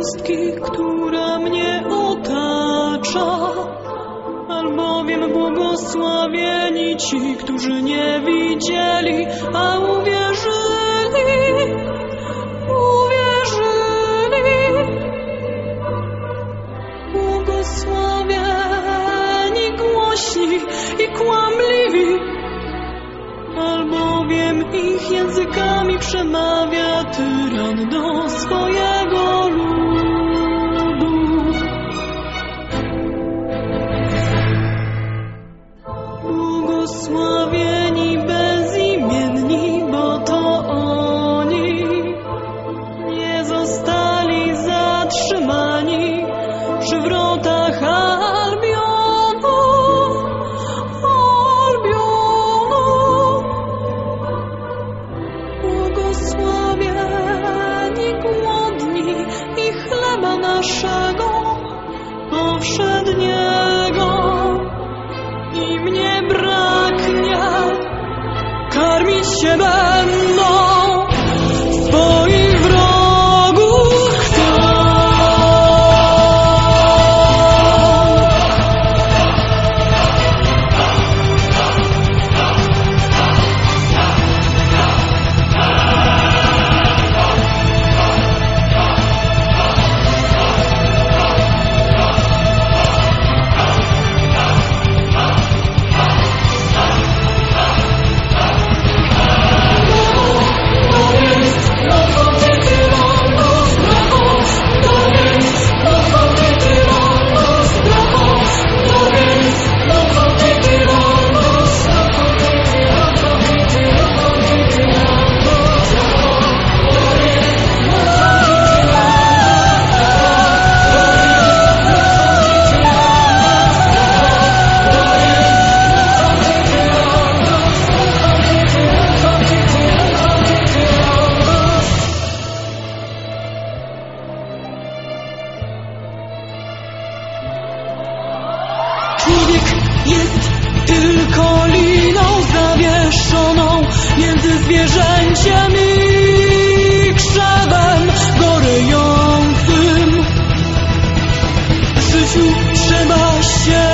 pustki, która mnie otacza. Albowiem błogosławieni ci, którzy nie widzieli, a uwierzyli, uwierzyli. Błogosławieni głośni i kłamliwi, albowiem ich językami przemawia tyran naszego powszedniego. I mnie braknie, karmić się będą zwierzęciem i krzewem goryjącym. W życiu trzyma się